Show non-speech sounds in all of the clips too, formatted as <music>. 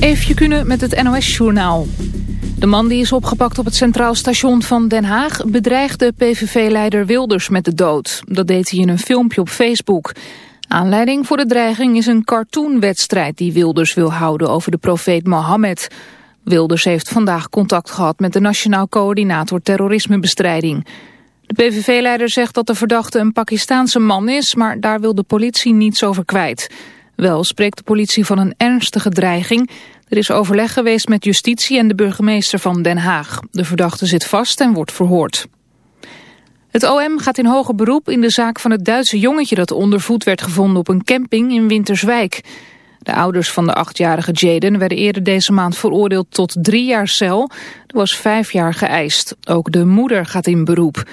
Even kunnen met het NOS-journaal. De man die is opgepakt op het Centraal Station van Den Haag... bedreigde PVV-leider Wilders met de dood. Dat deed hij in een filmpje op Facebook. Aanleiding voor de dreiging is een cartoonwedstrijd... die Wilders wil houden over de profeet Mohammed. Wilders heeft vandaag contact gehad met de Nationaal Coördinator Terrorismebestrijding. De PVV-leider zegt dat de verdachte een Pakistaanse man is... maar daar wil de politie niets over kwijt... Wel spreekt de politie van een ernstige dreiging. Er is overleg geweest met justitie en de burgemeester van Den Haag. De verdachte zit vast en wordt verhoord. Het OM gaat in hoger beroep in de zaak van het Duitse jongetje... dat ondervoed werd gevonden op een camping in Winterswijk. De ouders van de achtjarige Jaden werden eerder deze maand veroordeeld tot drie jaar cel. Er was vijf jaar geëist. Ook de moeder gaat in beroep.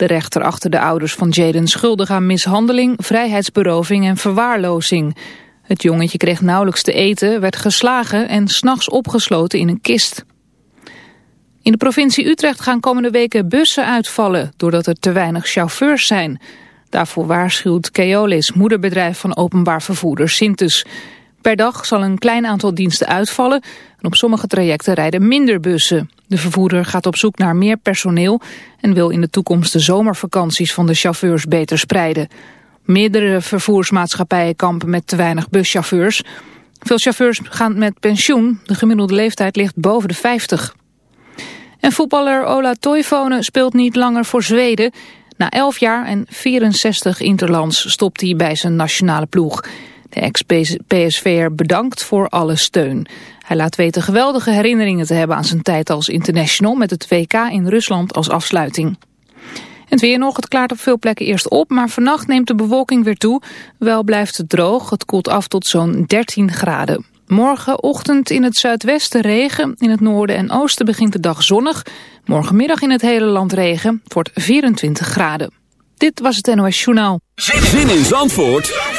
De rechter achter de ouders van Jaden schuldig aan mishandeling, vrijheidsberoving en verwaarlozing. Het jongetje kreeg nauwelijks te eten, werd geslagen en s'nachts opgesloten in een kist. In de provincie Utrecht gaan komende weken bussen uitvallen... doordat er te weinig chauffeurs zijn. Daarvoor waarschuwt Keolis, moederbedrijf van openbaar vervoerder Sintus. Per dag zal een klein aantal diensten uitvallen... en op sommige trajecten rijden minder bussen. De vervoerder gaat op zoek naar meer personeel... en wil in de toekomst de zomervakanties van de chauffeurs beter spreiden... Meerdere vervoersmaatschappijen kampen met te weinig buschauffeurs. Veel chauffeurs gaan met pensioen. De gemiddelde leeftijd ligt boven de 50. En voetballer Ola Toivonen speelt niet langer voor Zweden. Na 11 jaar en 64 interlands stopt hij bij zijn nationale ploeg. De ex-PSV'er bedankt voor alle steun. Hij laat weten geweldige herinneringen te hebben aan zijn tijd als international... met het WK in Rusland als afsluiting. Het weer nog, het klaart op veel plekken eerst op, maar vannacht neemt de bewolking weer toe. Wel blijft het droog, het koelt af tot zo'n 13 graden. Morgenochtend in het zuidwesten regen, in het noorden en oosten begint de dag zonnig. Morgenmiddag in het hele land regen, het wordt 24 graden. Dit was het NOS Journaal. Zin in Zandvoort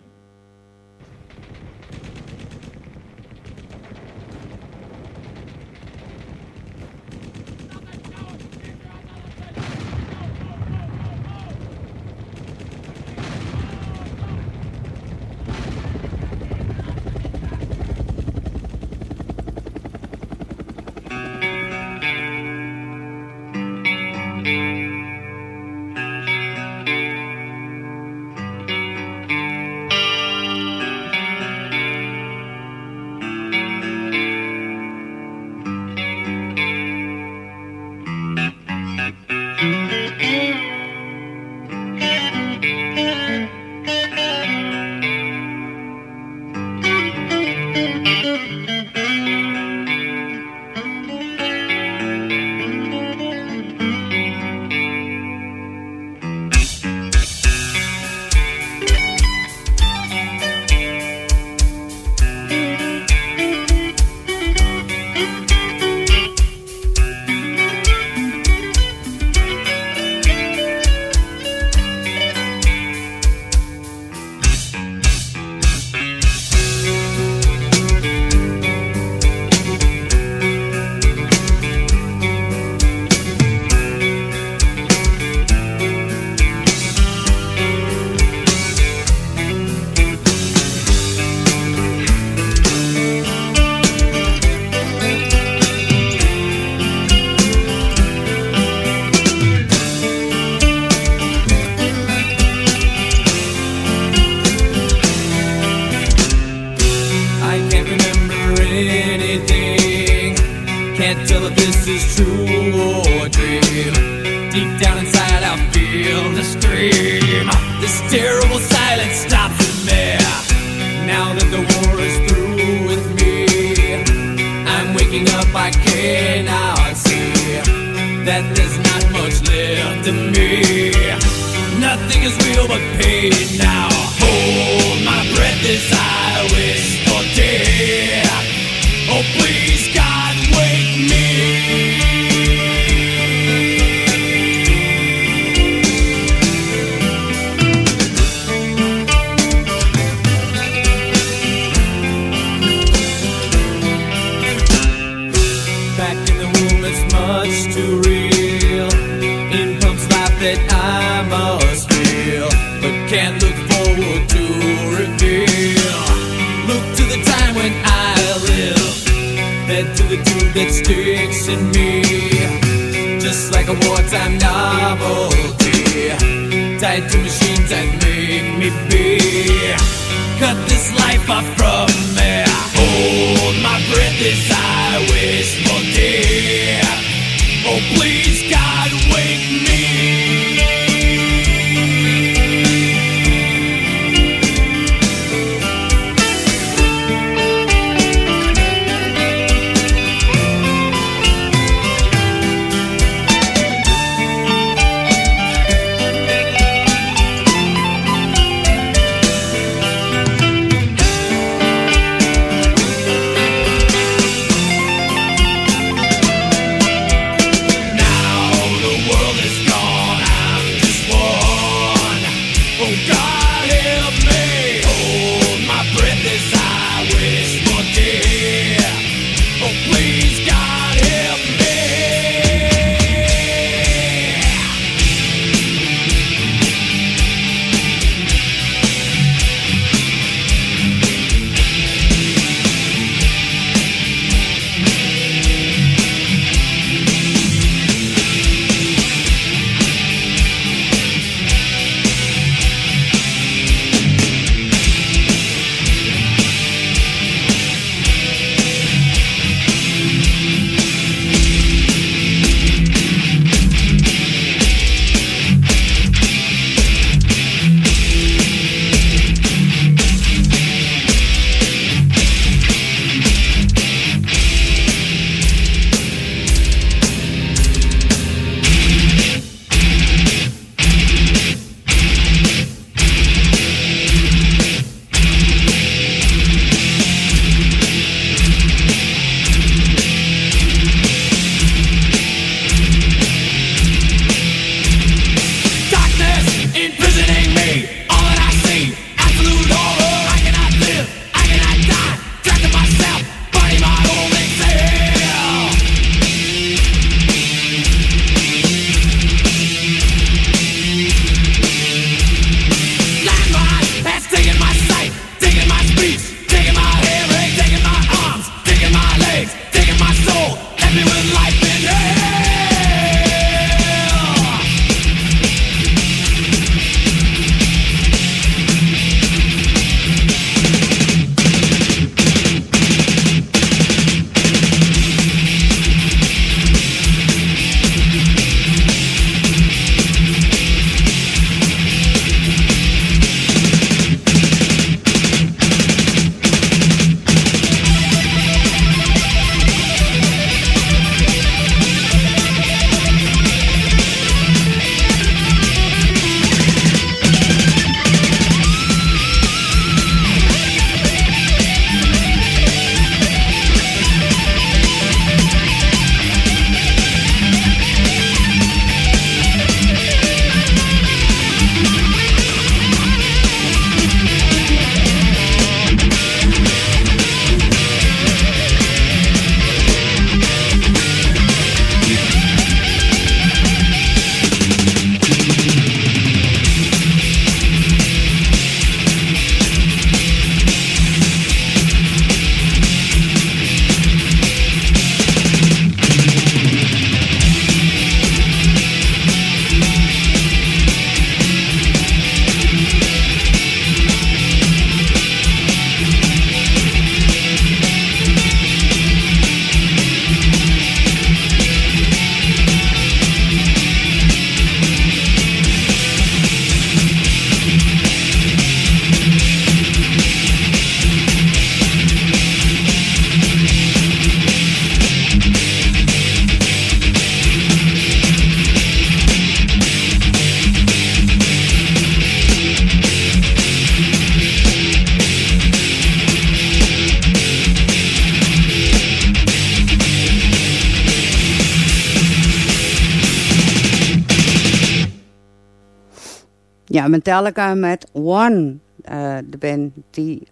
Ja, Metallica met One. Uh, de band die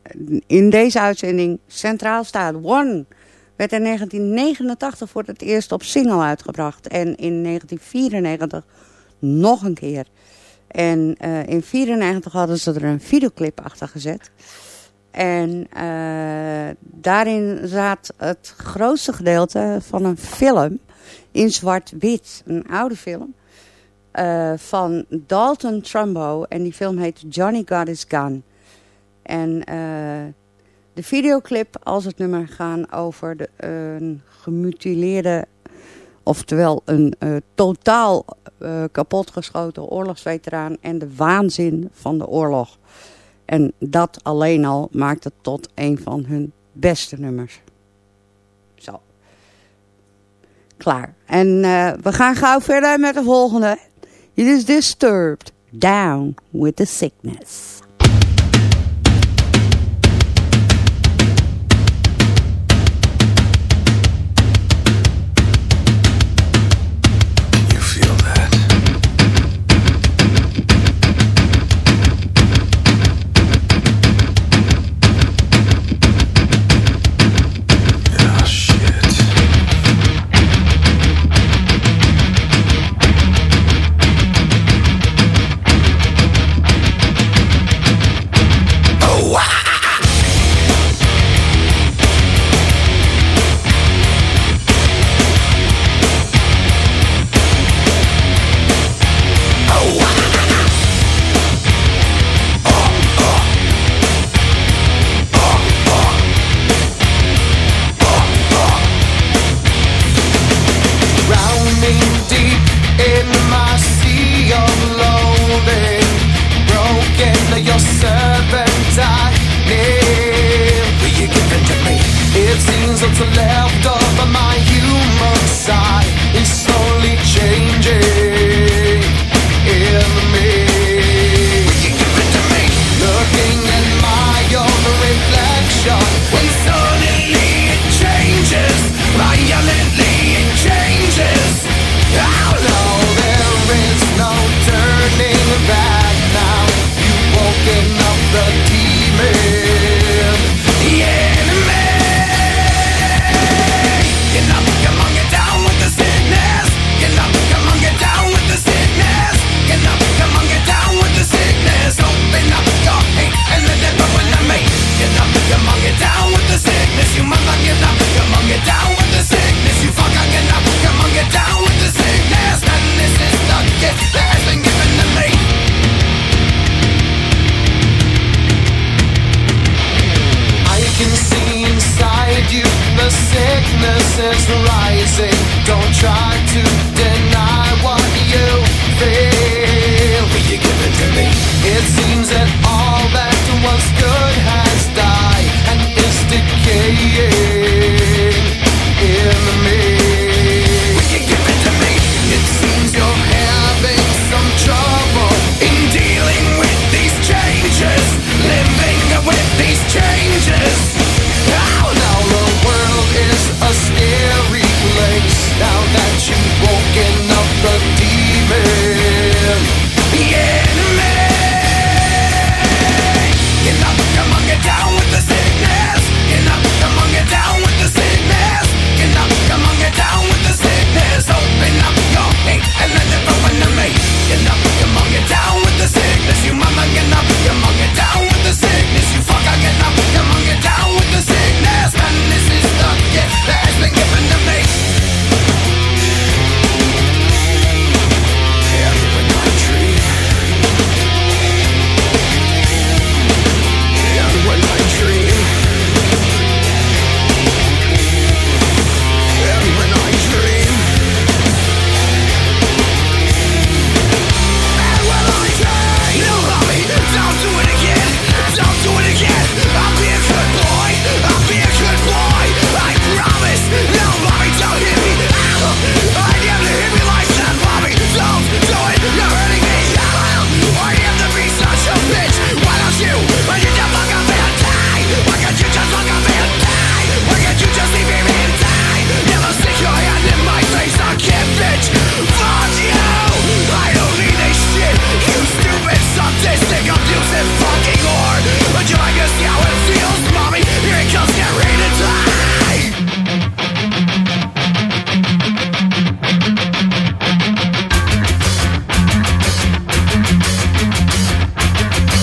in deze uitzending centraal staat. One werd in 1989 voor het eerst op single uitgebracht. En in 1994 nog een keer. En uh, in 1994 hadden ze er een videoclip achter gezet. En daarin zat het grootste gedeelte van een film in zwart-wit. Een oude film. Van Dalton Trumbo. En die film heet Johnny Got His Gun. En de videoclip als het nummer gaan over de, een gemutileerde, oftewel een uh, totaal kapotgeschoten oorlogsveteraan en de waanzin van de oorlog. En dat alleen al maakt het tot een van hun beste nummers. Zo. Klaar. En we gaan gauw verder met de volgende. It is disturbed. Down with the sickness.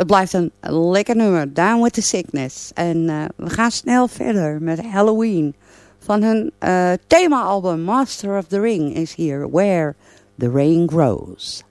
het blijft een lekker nummer. Down with the Sickness. En uh, we gaan snel verder met Halloween. Van hun uh, thema-album Master of the Ring is hier. Where the Rain Grows.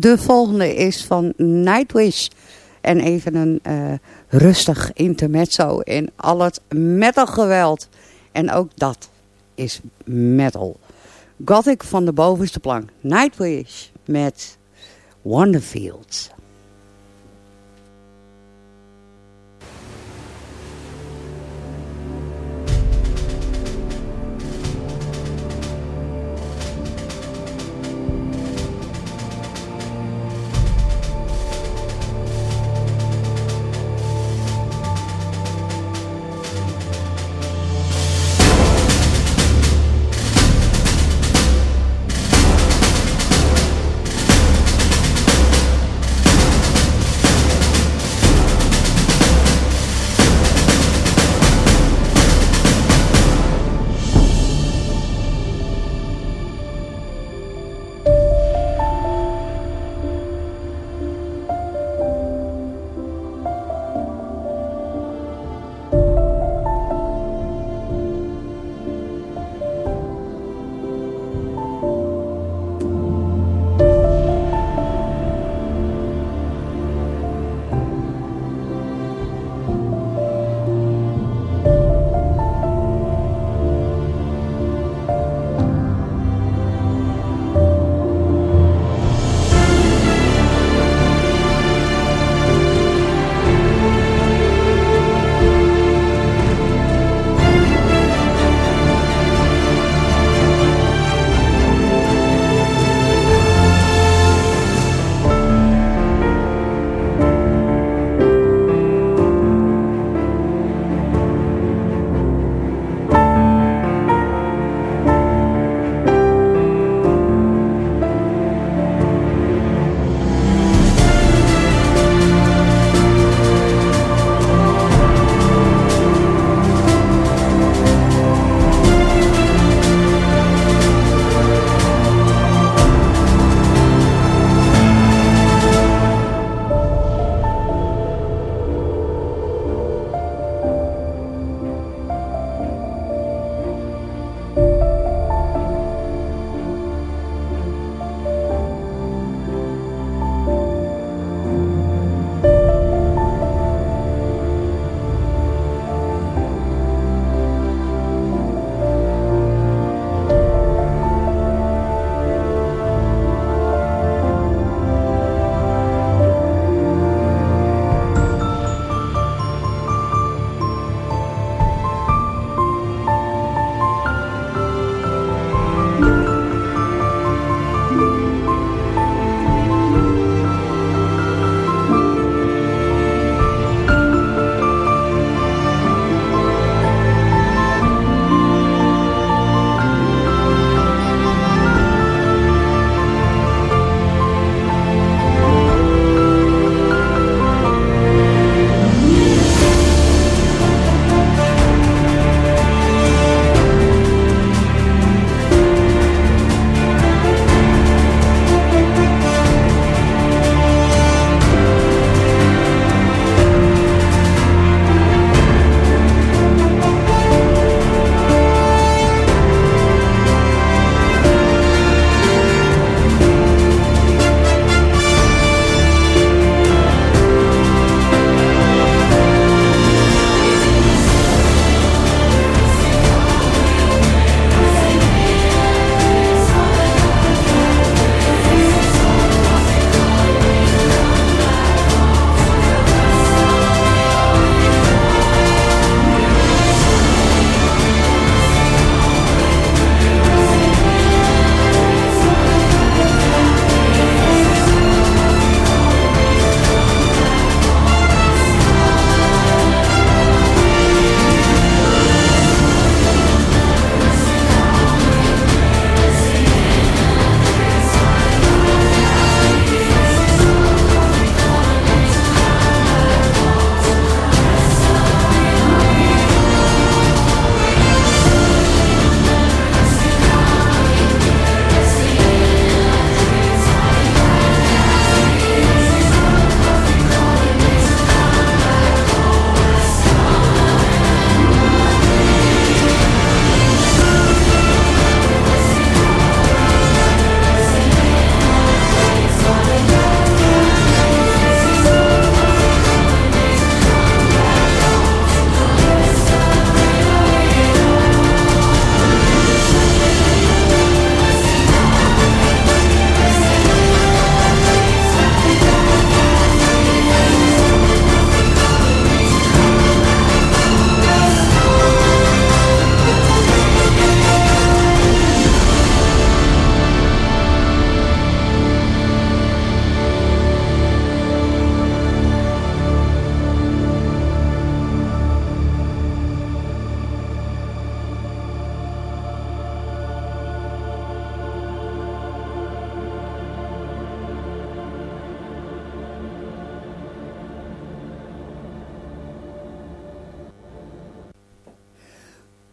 De volgende is van Nightwish. En even een uh, rustig intermezzo in al het metalgeweld. En ook dat is metal. Gothic van de bovenste plank. Nightwish met Wonderfields.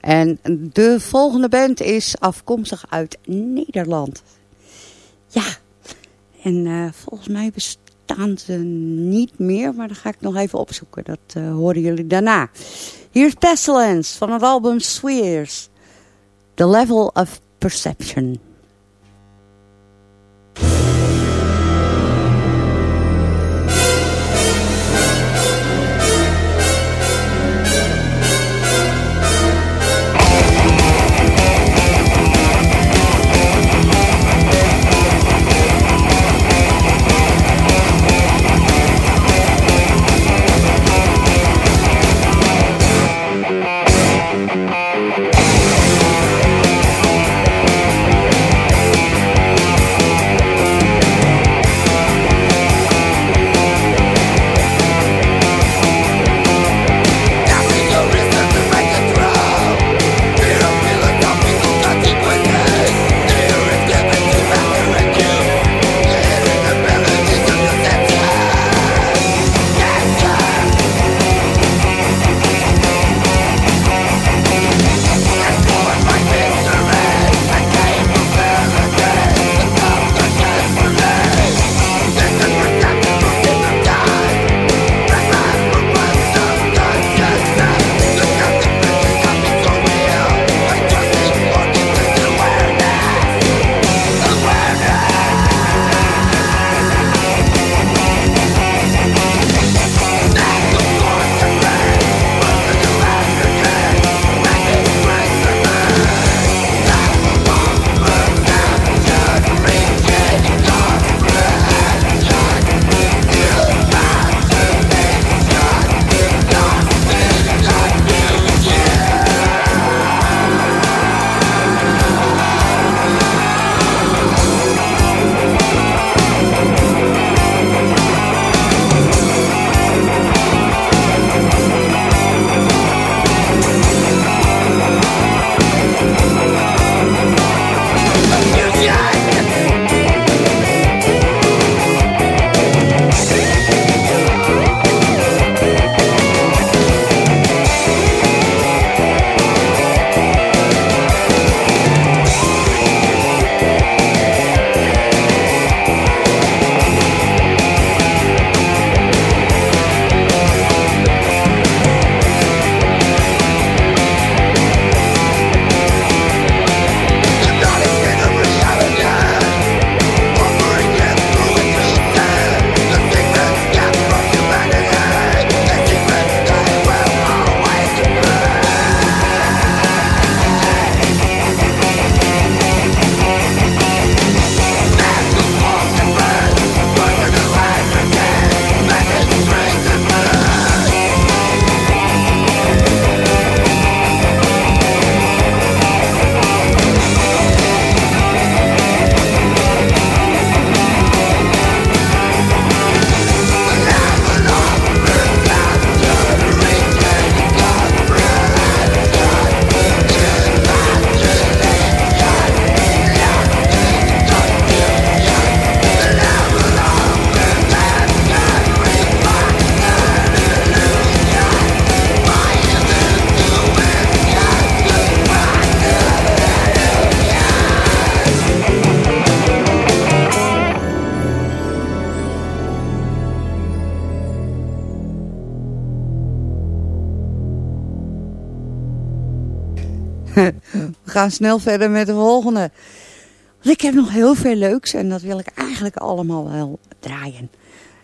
En de volgende band is afkomstig uit Nederland. Ja, en uh, volgens mij bestaan ze niet meer, maar dat ga ik nog even opzoeken. Dat uh, horen jullie daarna. Hier is Pestilence van het album Spheres. The Level of Perception. Gaan snel verder met de volgende. Ik heb nog heel veel leuks en dat wil ik eigenlijk allemaal wel draaien.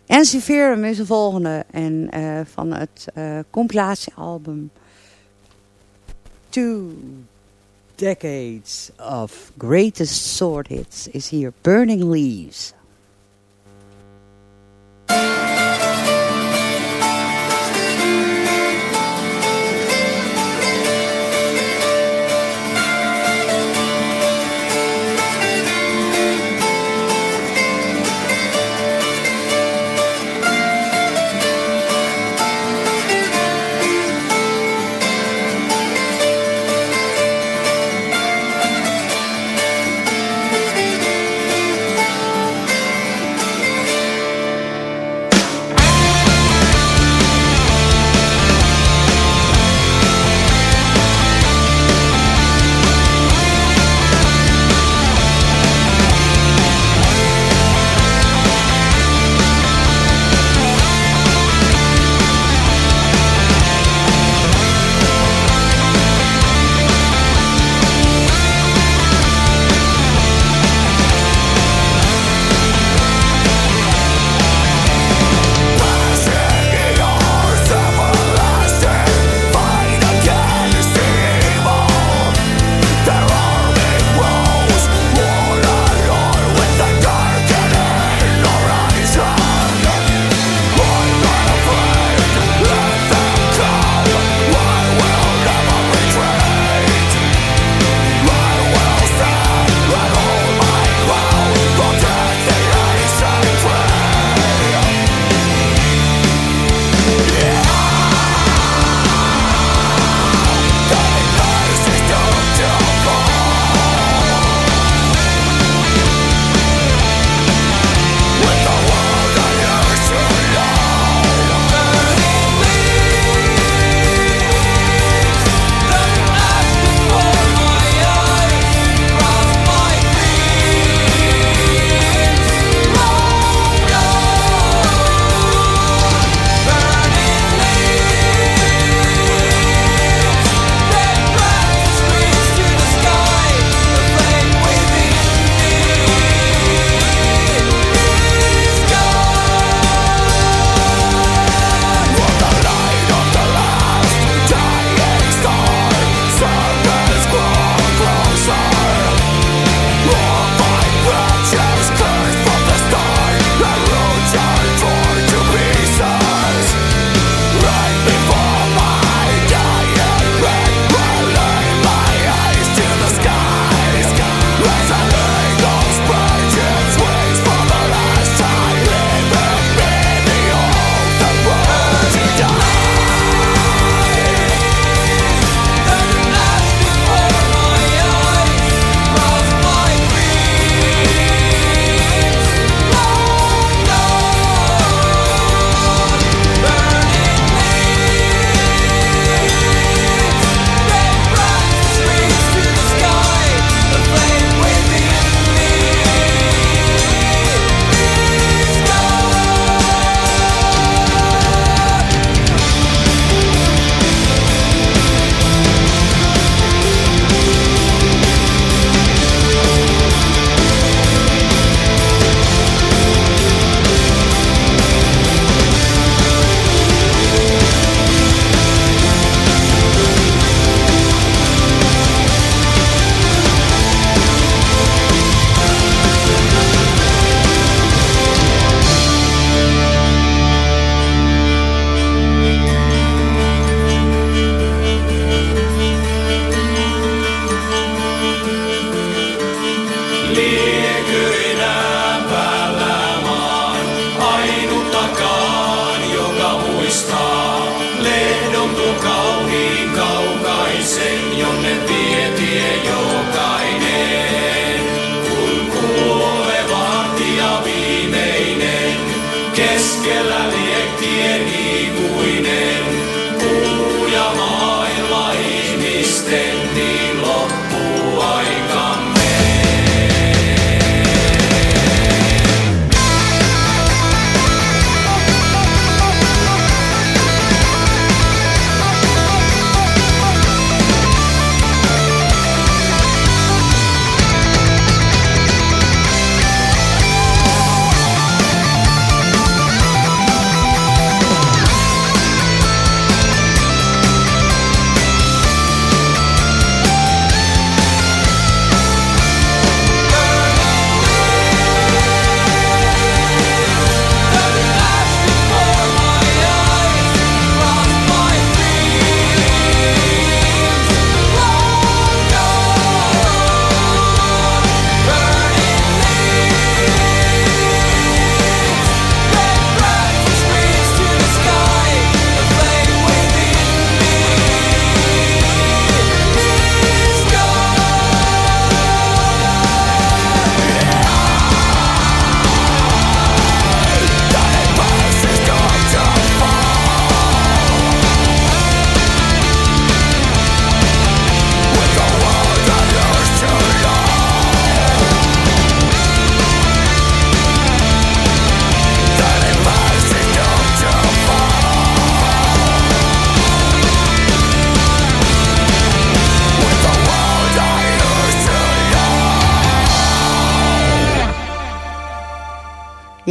En Severum is de volgende. En uh, van het uh, compilatiealbum Two Decades of Greatest Sword Hits is hier Burning Leaves.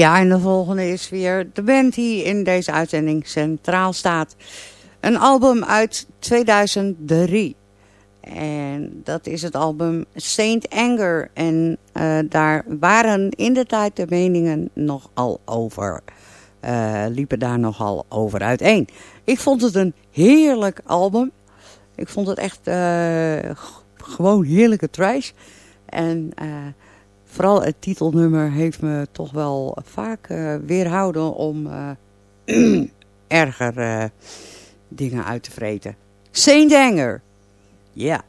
Ja, en de volgende is weer de band die in deze uitzending centraal staat. Een album uit 2003. En dat is het album Saint Anger. En uh, daar waren in de tijd de meningen nogal over. Uh, liepen daar nogal over uiteen. Ik vond het een heerlijk album. Ik vond het echt uh, gewoon heerlijke trash. En vooral het titelnummer heeft me toch wel vaak uh, weerhouden om uh, <clears throat> erger uh, dingen uit te vreten. Saint Anger. Ja.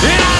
Yeah!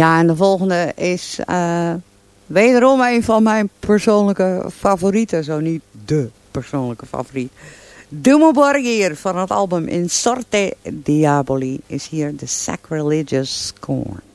Ja, en de volgende is uh, wederom een van mijn persoonlijke favorieten. Zo niet de persoonlijke favoriet. Dumo van het album In Sorte Diaboli is hier de Sacrilegious Scorn.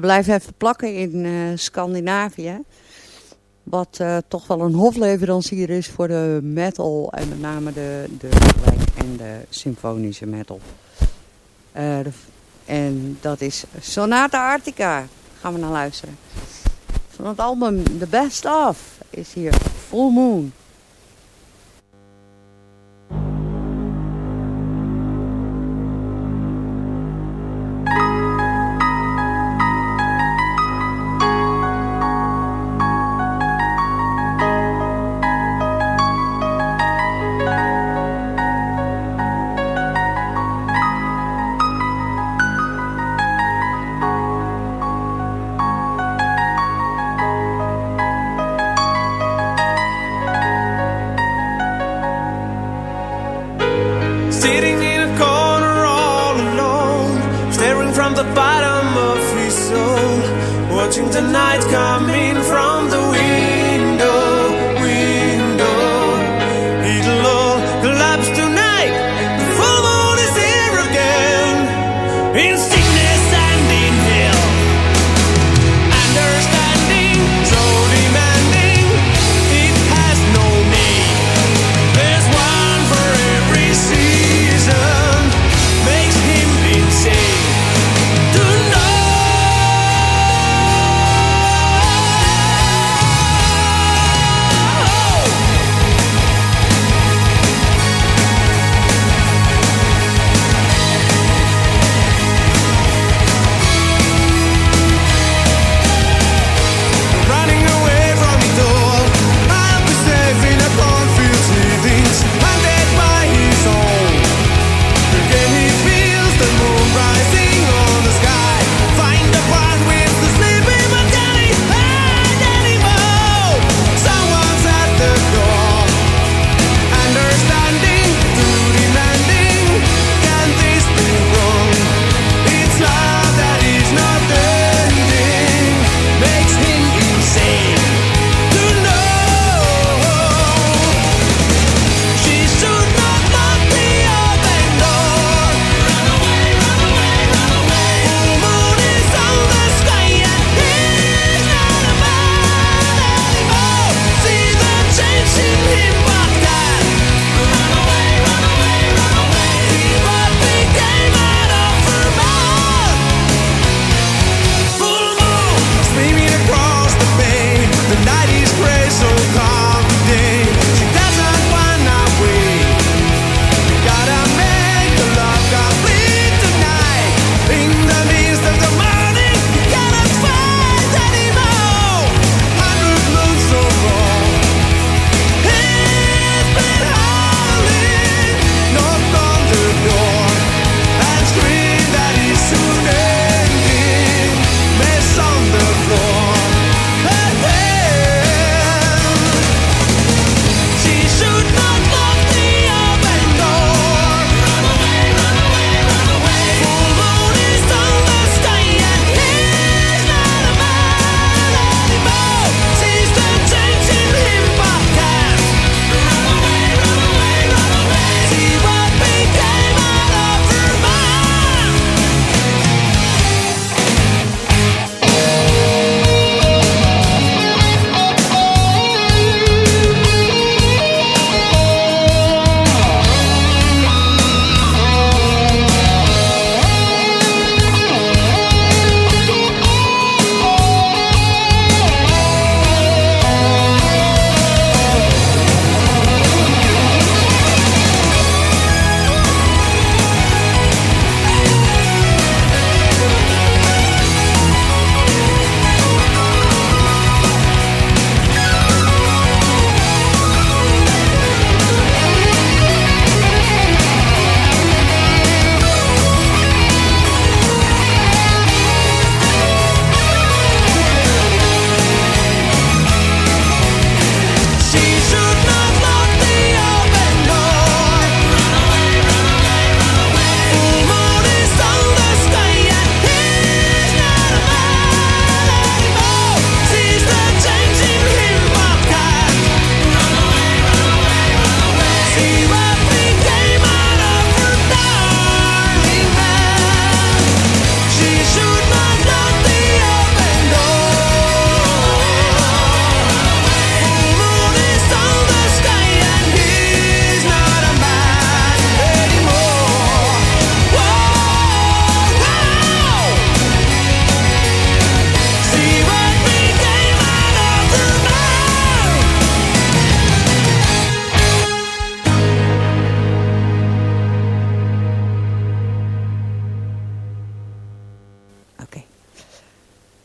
Blijven even plakken in uh, Scandinavië. Wat uh, toch wel een hofleverancier is voor de metal. En met name de, de en de symfonische metal. De, en dat is Sonata Arctica. Gaan we naar luisteren. Van het album The Best Of is hier Full Moon.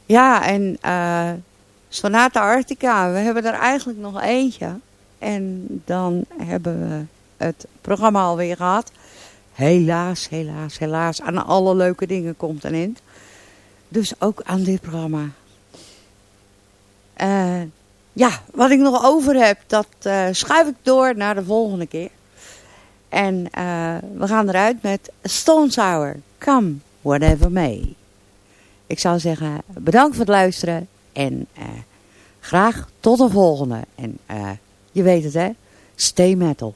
Ja, en uh, Sonata Arctica, we hebben er eigenlijk nog eentje. En dan hebben we het programma alweer gehad. Helaas, helaas, helaas. Aan alle leuke dingen komt een eind. Dus ook aan dit programma. Uh, ja, wat ik nog over heb, dat uh, schuif ik door naar de volgende keer. En we gaan eruit met Stone Sour. Come, whatever may. Ik zou zeggen, bedankt voor het luisteren. En uh, graag tot de volgende. En je weet het hè, stay metal.